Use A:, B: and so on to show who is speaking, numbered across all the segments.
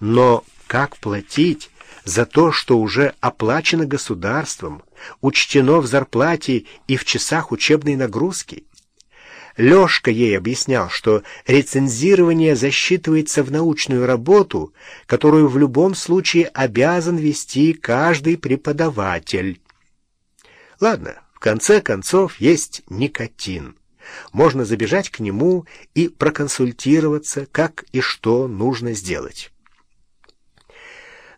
A: Но как платить за то, что уже оплачено государством, учтено в зарплате и в часах учебной нагрузки? Лёшка ей объяснял, что рецензирование засчитывается в научную работу, которую в любом случае обязан вести каждый преподаватель. Ладно, в конце концов есть никотин. Можно забежать к нему и проконсультироваться, как и что нужно сделать.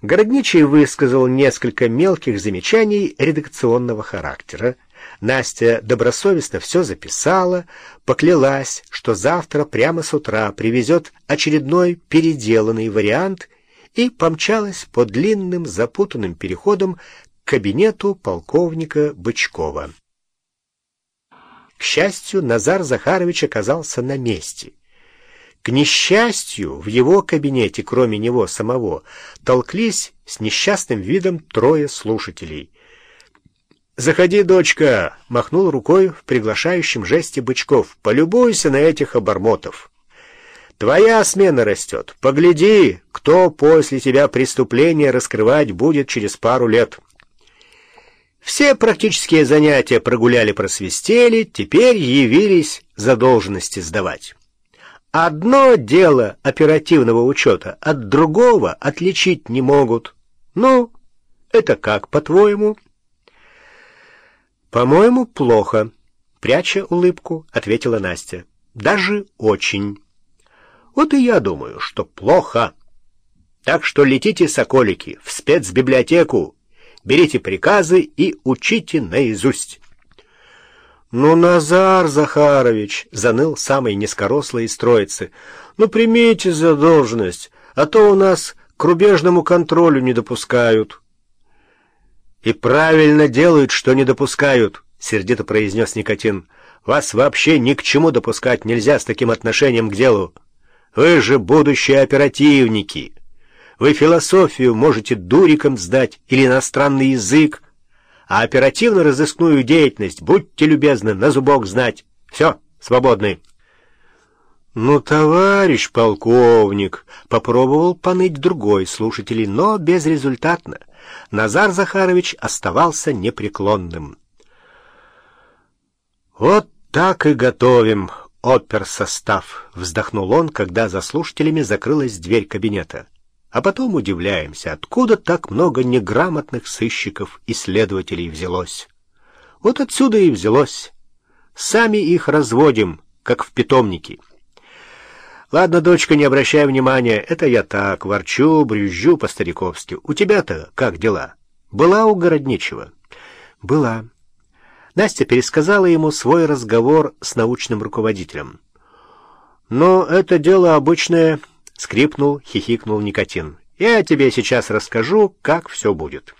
A: Городничий высказал несколько мелких замечаний редакционного характера, Настя добросовестно все записала, поклялась, что завтра прямо с утра привезет очередной переделанный вариант и помчалась по длинным запутанным переходам к кабинету полковника Бычкова. К счастью, Назар Захарович оказался на месте. К несчастью, в его кабинете, кроме него самого, толклись с несчастным видом трое слушателей — «Заходи, дочка!» — махнул рукой в приглашающем жесте Бычков. «Полюбуйся на этих обормотов. Твоя смена растет. Погляди, кто после тебя преступление раскрывать будет через пару лет». Все практические занятия прогуляли-просвистели, теперь явились задолженности сдавать. Одно дело оперативного учета от другого отличить не могут. Ну, это как, по-твоему?» «По-моему, плохо», — пряча улыбку, ответила Настя. «Даже очень». «Вот и я думаю, что плохо. Так что летите, соколики, в спецбиблиотеку, берите приказы и учите наизусть». «Ну, Назар Захарович!» — заныл самый низкорослый из троицы. «Ну, примите задолженность, а то у нас к рубежному контролю не допускают». «И правильно делают, что не допускают», — сердито произнес Никотин. «Вас вообще ни к чему допускать нельзя с таким отношением к делу. Вы же будущие оперативники. Вы философию можете дуриком сдать или иностранный язык, а оперативно-розыскную деятельность, будьте любезны, на зубок знать. Все, свободны». «Ну, товарищ полковник!» — попробовал поныть другой слушатель, но безрезультатно. Назар Захарович оставался непреклонным. «Вот так и готовим оперсостав», — вздохнул он, когда за слушателями закрылась дверь кабинета. А потом удивляемся, откуда так много неграмотных сыщиков и следователей взялось. Вот отсюда и взялось. Сами их разводим, как в питомнике. Ладно, дочка, не обращай внимания, это я так, ворчу, брюзжу по-стариковски. У тебя-то как дела? Была у Городничего? Была. Настя пересказала ему свой разговор с научным руководителем. Но это дело обычное, скрипнул, хихикнул Никотин. Я тебе сейчас расскажу, как все будет.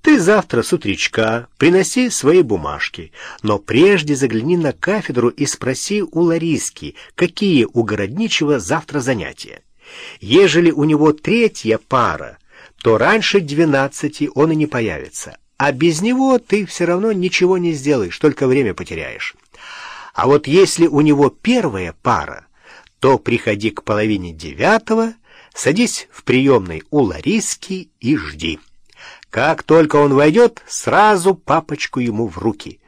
A: Ты завтра с утречка приноси свои бумажки, но прежде загляни на кафедру и спроси у Лариски, какие у Городничего завтра занятия. Ежели у него третья пара, то раньше двенадцати он и не появится, а без него ты все равно ничего не сделаешь, только время потеряешь. А вот если у него первая пара, то приходи к половине девятого, садись в приемной у Лариски и жди. Как только он войдет, сразу папочку ему в руки.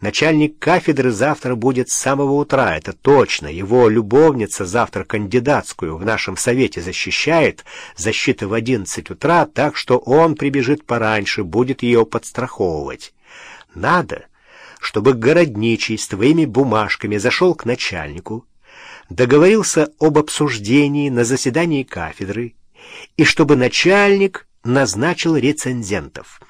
A: Начальник кафедры завтра будет с самого утра, это точно. Его любовница завтра кандидатскую в нашем совете защищает, защита в одиннадцать утра, так что он прибежит пораньше, будет ее подстраховывать. Надо, чтобы городничий с твоими бумажками зашел к начальнику, договорился об обсуждении на заседании кафедры, и чтобы начальник назначил рецензентов.